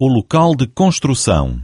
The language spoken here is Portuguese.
O local de construção.